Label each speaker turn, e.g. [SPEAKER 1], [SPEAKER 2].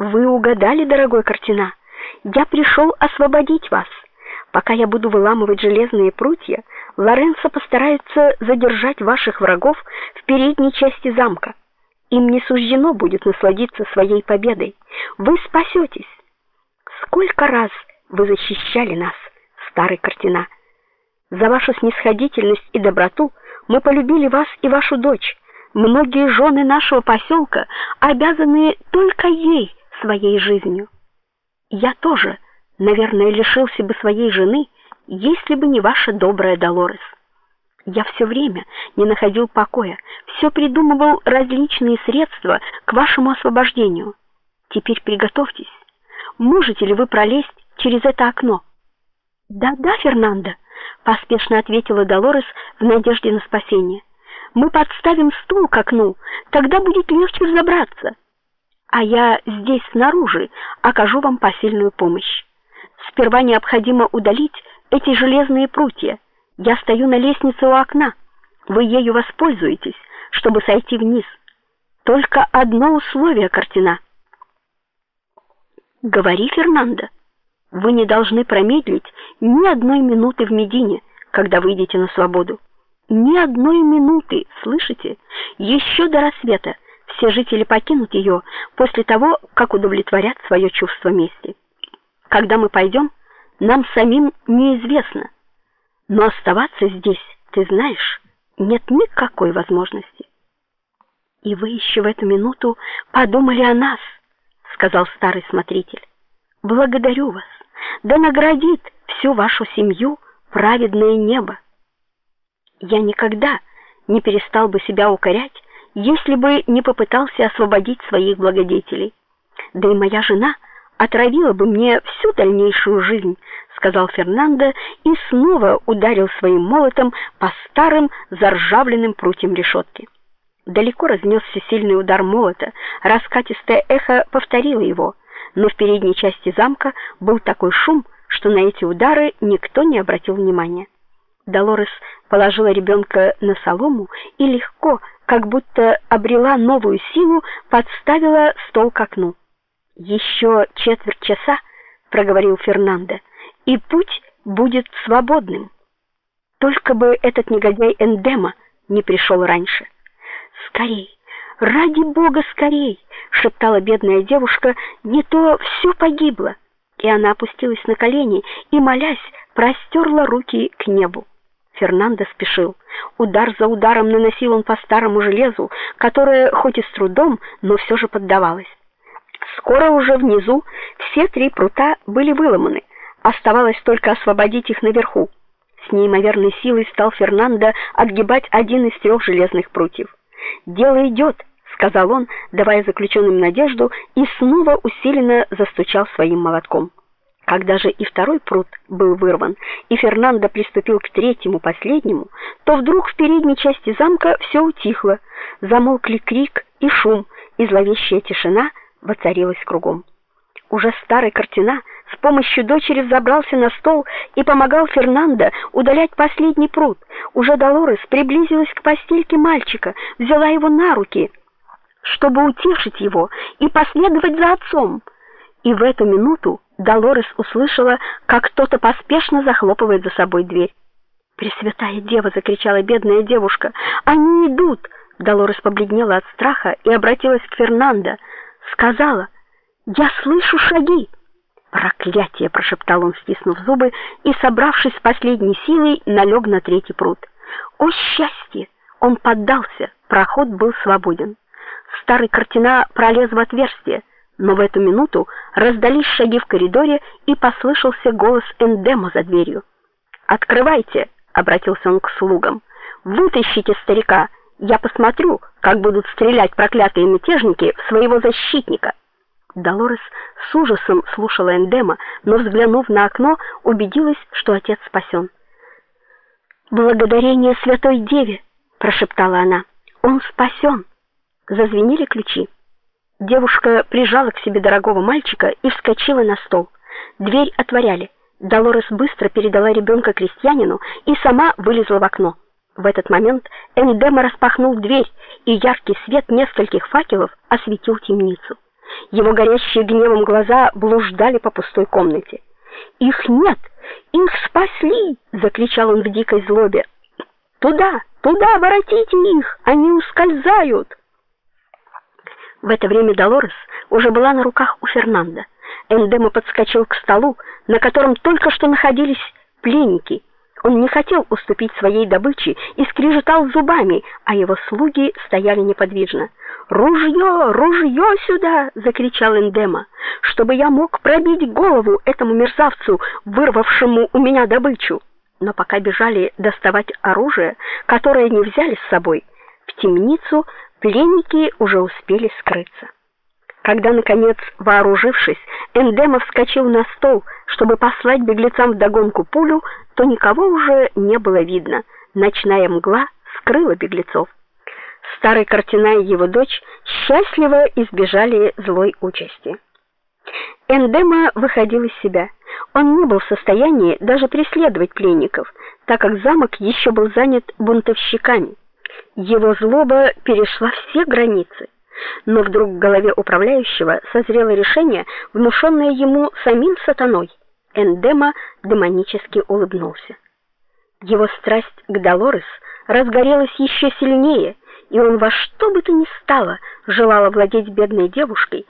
[SPEAKER 1] Вы угадали, дорогой Картина. Я пришел освободить вас. Пока я буду выламывать железные прутья, Лоренцо постарается задержать ваших врагов в передней части замка. Им не суждено будет насладиться своей победой. Вы спасетесь. Сколько раз вы защищали нас, старый Картина. За вашу снисходительность и доброту мы полюбили вас и вашу дочь. Многие жены нашего поселка обязаны только ей своей жизнью. Я тоже, наверное, лишился бы своей жены, если бы не ваша добрая Долорес. Я все время не находил покоя, все придумывал различные средства к вашему освобождению. Теперь приготовьтесь. Можете ли вы пролезть через это окно? Да-да, Фернандо, поспешно ответила Долорес в надежде на спасение. Мы подставим стул к окну, тогда будет легче разобраться. А я здесь снаружи окажу вам посильную помощь. Сперва необходимо удалить эти железные прутья. Я стою на лестнице у окна. Вы ею воспользуетесь, чтобы сойти вниз. Только одно условие, Картина. Говори, Фернандо. Вы не должны промедлить ни одной минуты в Медине, когда выйдете на свободу. Ни одной минуты, слышите? Еще до рассвета все жители покинут ее после того, как удовлетворят свое чувство мести. Когда мы пойдем, нам самим неизвестно, но оставаться здесь, ты знаешь, нет никакой возможности. И вы еще в эту минуту подумали о нас, сказал старый смотритель. Благодарю вас. Да наградит всю вашу семью праведное небо. Я никогда не перестал бы себя укорять, если бы не попытался освободить своих благодетелей. Да и моя жена отравила бы мне всю дальнейшую жизнь, сказал Фернандо и снова ударил своим молотом по старым заржавленным прутьям решетки. Далеко разнесся сильный удар молота, раскатистое эхо повторило его, но в передней части замка был такой шум, что на эти удары никто не обратил внимания. Долорес положила ребенка на солому и легко, как будто обрела новую силу, подставила стол к окну. «Еще четверть часа, проговорил Фернандо. И путь будет свободным. Только бы этот негодяй Эндема не пришел раньше. Скорей, ради бога, скорей, шептала бедная девушка, не то все погибло. И она опустилась на колени и молясь, простерла руки к небу. Фернандо спешил. Удар за ударом наносил он по старому железу, которое хоть и с трудом, но все же поддавалось. Скоро уже внизу все три прута были выломаны. Оставалось только освободить их наверху. С неимоверной силой стал Фернандо отгибать один из трех железных прутьев. "Дело идет», — сказал он, давая заключенным надежду, и снова усиленно застучал своим молотком. Когда же и второй пруд был вырван, и Фернандо приступил к третьему, последнему, то вдруг в передней части замка все утихло. Замолкли крик и шум, и зловещая тишина воцарилась кругом. Уже старый Картина с помощью дочери взобрался на стол и помогал Фернандо удалять последний пруд. Уже Долорес приблизилась к постельке мальчика, взяла его на руки, чтобы утешить его и последовать за отцом. И в эту минуту Долорес услышала, как кто-то поспешно захлопывает за собой дверь. "Пресвятая Дева!" закричала бедная девушка. "Они идут!" Долорес побледнела от страха и обратилась к Фернандо, сказала: "Я слышу шаги". "Проклятие!" прошептал он, стиснув зубы и, собравшись с последней силой, налег на третий пруд. О счастье! Он поддался, проход был свободен. Старый картина пролез в отверстие но в эту минуту раздались шаги в коридоре и послышался голос Эндема за дверью. "Открывайте", обратился он к слугам. "Вытащите старика. Я посмотрю, как будут стрелять проклятые мятежники в своего защитника". Долорес с ужасом слушала Эндема, но взглянув на окно, убедилась, что отец спасен. "Благодарение Святой Деве", прошептала она. "Он спасен!» Зазвенели ключи. Девушка прижала к себе дорогого мальчика и вскочила на стол. Дверь отворяли. Долорес быстро передала ребенка крестьянину и сама вылезла в окно. В этот момент Эндема распахнул дверь, и яркий свет нескольких факелов осветил темницу. Его горящие гневом глаза блуждали по пустой комнате. "Их нет! Их спасли!" закричал он в дикой злобе. "Туда, туда воротите их, они ускользают!" В это время Долорес уже была на руках у Фернанда. Эндема подскочил к столу, на котором только что находились пленники. Он не хотел уступить своей добыче и скрежетал зубами, а его слуги стояли неподвижно. "Ружье, ружье сюда!" закричал Эндема, "чтобы я мог пробить голову этому мерзавцу, вырвавшему у меня добычу". Но пока бежали доставать оружие, которое не взяли с собой, в темницу пленники уже успели скрыться. Когда наконец, вооружившись, Эндема вскочил на стол, чтобы послать беглецам вдогонку пулю, то никого уже не было видно. Ночная мгла скрыла беглецов. Старый Картина и его дочь счастливо избежали злой участи. Эндема выходил из себя. Он не был в состоянии даже преследовать пленников, так как замок еще был занят бунтовщиками. Его злоба перешла все границы. Но вдруг в голове управляющего созрело решение, внушенное ему самим сатаной. Эндема демонически улыбнулся. Его страсть к Долорес разгорелась еще сильнее, и он во что бы то ни стало желал овладеть бедной девушкой,